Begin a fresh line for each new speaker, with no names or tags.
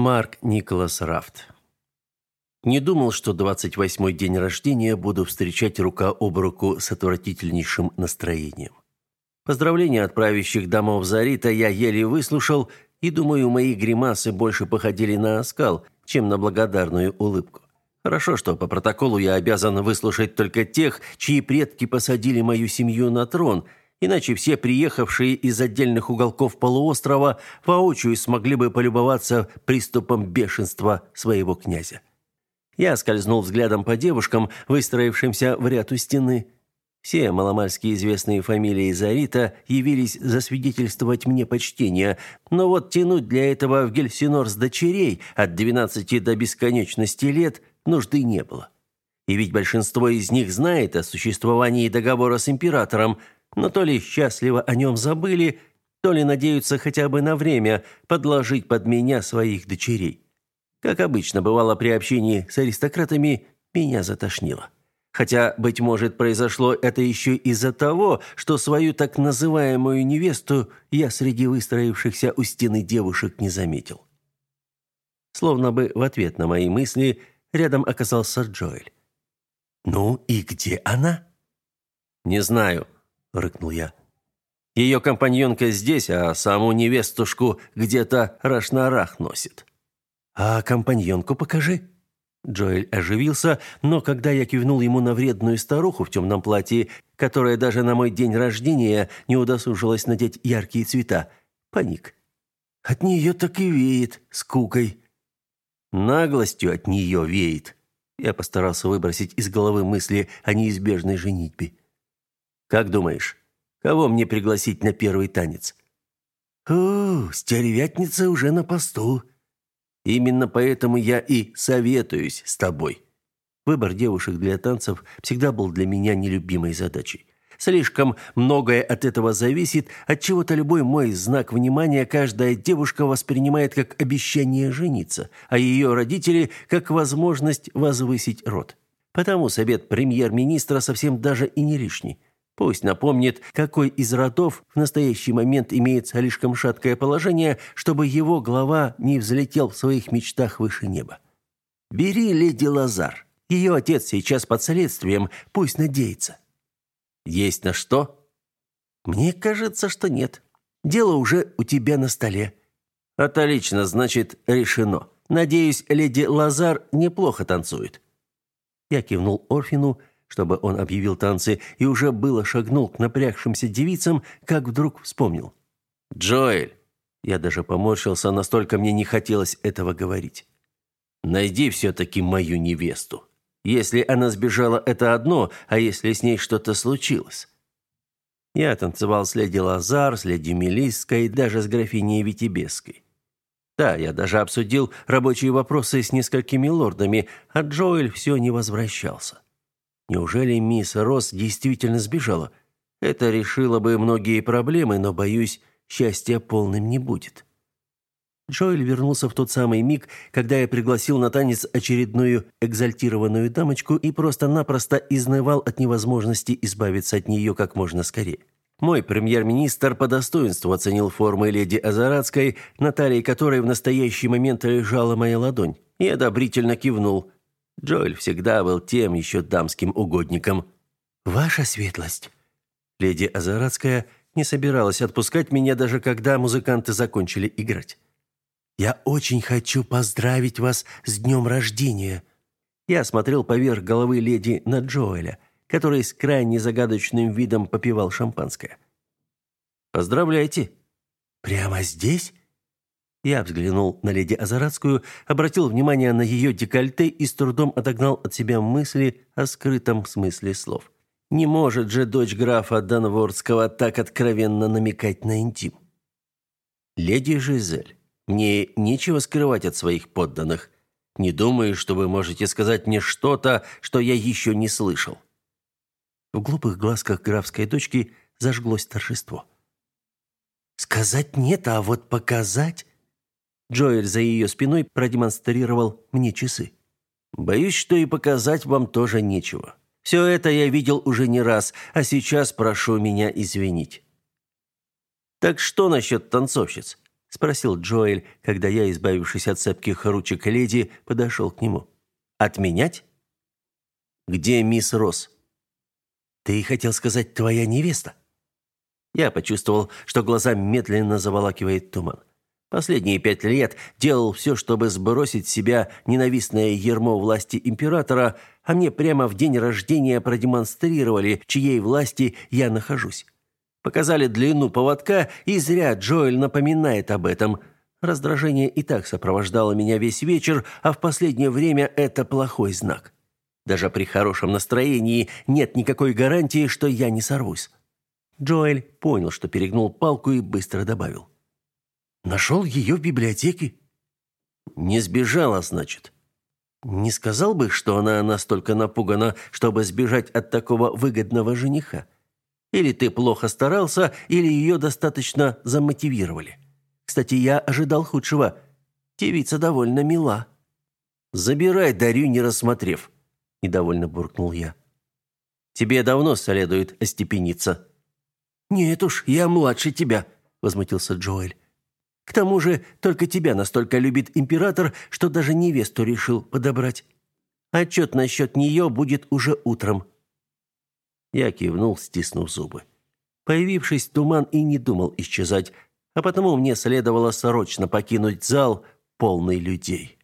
Марк Николас Рафт. Не думал, что 28-й день рождения буду встречать рука об руку с отвратительнейшим настроением. Поздравления от правящих домов Зарита я еле выслушал, и, думаю, мои гримасы больше походили на оскал, чем на благодарную улыбку. Хорошо, что по протоколу я обязан выслушать только тех, чьи предки посадили мою семью на трон – Иначе все приехавшие из отдельных уголков полуострова воочию смогли бы полюбоваться приступом бешенства своего князя. Я скользнул взглядом по девушкам, выстроившимся в ряд у стены. Все маломальски известные фамилии Зарита явились засвидетельствовать мне почтение, но вот тянуть для этого в Гельсинор с дочерей от 12 до бесконечности лет нужды не было. И ведь большинство из них знает о существовании договора с императором – но то ли счастливо о нем забыли, то ли надеются хотя бы на время подложить под меня своих дочерей. Как обычно бывало при общении с аристократами, меня затошнило. Хотя, быть может, произошло это еще из-за того, что свою так называемую невесту я среди выстроившихся у стены девушек не заметил. Словно бы в ответ на мои мысли рядом оказался Джоэль. «Ну и где она?» «Не знаю», – рыкнул я. «Ее компаньонка здесь, а саму невестушку где-то рашнарах носит». «А компаньонку покажи». Джоэль оживился, но когда я кивнул ему на вредную старуху в темном платье, которая даже на мой день рождения не удосужилась надеть яркие цвета, паник. От нее так и веет скукой. Наглостью от нее веет. Я постарался выбросить из головы мысли о неизбежной женитьбе. Как думаешь, кого мне пригласить на первый танец? О, стервятница уже на посту. Именно поэтому я и советуюсь с тобой. Выбор девушек для танцев всегда был для меня нелюбимой задачей. Слишком многое от этого зависит, от чего-то любой мой знак внимания каждая девушка воспринимает как обещание жениться, а ее родители как возможность возвысить род. Потому совет премьер-министра совсем даже и не лишний. Пусть напомнит, какой из родов в настоящий момент имеет слишком шаткое положение, чтобы его глава не взлетел в своих мечтах выше неба. Бери леди Лазар. Ее отец сейчас под следствием, пусть надеется. Есть на что? Мне кажется, что нет. Дело уже у тебя на столе. Отлично, значит, решено. Надеюсь, леди Лазар неплохо танцует. Я кивнул Орфину, чтобы он объявил танцы, и уже было шагнул к напрягшимся девицам, как вдруг вспомнил. «Джоэль!» Я даже поморщился, настолько мне не хотелось этого говорить. «Найди все-таки мою невесту. Если она сбежала, это одно, а если с ней что-то случилось?» Я танцевал с леди Лазар, с леди Мелисской, даже с графиней Витебеской. Да, я даже обсудил рабочие вопросы с несколькими лордами, а Джоэль все не возвращался. Неужели мисс Росс действительно сбежала? Это решило бы многие проблемы, но, боюсь, счастья полным не будет. Джоэль вернулся в тот самый миг, когда я пригласил на танец очередную экзальтированную дамочку и просто-напросто изнывал от невозможности избавиться от нее как можно скорее. Мой премьер-министр по достоинству оценил формы леди Азарадской, на талии которой в настоящий момент лежала моя ладонь, и одобрительно кивнул, Джоэль всегда был тем еще дамским угодником. «Ваша светлость!» Леди Азарадская не собиралась отпускать меня, даже когда музыканты закончили играть. «Я очень хочу поздравить вас с днем рождения!» Я смотрел поверх головы леди на Джоэля, который с крайне загадочным видом попивал шампанское. «Поздравляйте!» «Прямо здесь?» Я взглянул на леди Азарадскую, обратил внимание на ее декольте и с трудом отогнал от себя мысли о скрытом смысле слов. Не может же дочь графа Данвордского так откровенно намекать на интим. Леди Жизель, мне нечего скрывать от своих подданных. Не думаю, что вы можете сказать мне что-то, что я еще не слышал. В глупых глазках графской дочки зажглось торжество. Сказать нет, а вот показать Джоэль за ее спиной продемонстрировал мне часы. Боюсь, что и показать вам тоже нечего. Все это я видел уже не раз, а сейчас прошу меня извинить. Так что насчет танцовщиц? спросил Джоэль, когда я, избавившись от цепких ручек леди, подошел к нему. Отменять? Где мисс Росс? Ты хотел сказать твоя невеста? Я почувствовал, что глаза медленно заволакивает туман. Последние пять лет делал все, чтобы сбросить себя ненавистное ермо власти императора, а мне прямо в день рождения продемонстрировали, чьей власти я нахожусь. Показали длину поводка, и зря Джоэль напоминает об этом. Раздражение и так сопровождало меня весь вечер, а в последнее время это плохой знак. Даже при хорошем настроении нет никакой гарантии, что я не сорвусь. Джоэль понял, что перегнул палку и быстро добавил. Нашел ее в библиотеке. Не сбежала, значит. Не сказал бы, что она настолько напугана, чтобы сбежать от такого выгодного жениха. Или ты плохо старался, или ее достаточно замотивировали. Кстати, я ожидал худшего. Девица довольно мила. Забирай, дарю, не рассмотрев, недовольно буркнул я. Тебе давно следует остепениться. Нет уж, я младше тебя, возмутился Джоэль. К тому же, только тебя настолько любит император, что даже невесту решил подобрать. Отчет насчет нее будет уже утром». Я кивнул, стиснув зубы. Появившись, туман и не думал исчезать, а потому мне следовало срочно покинуть зал, полный людей.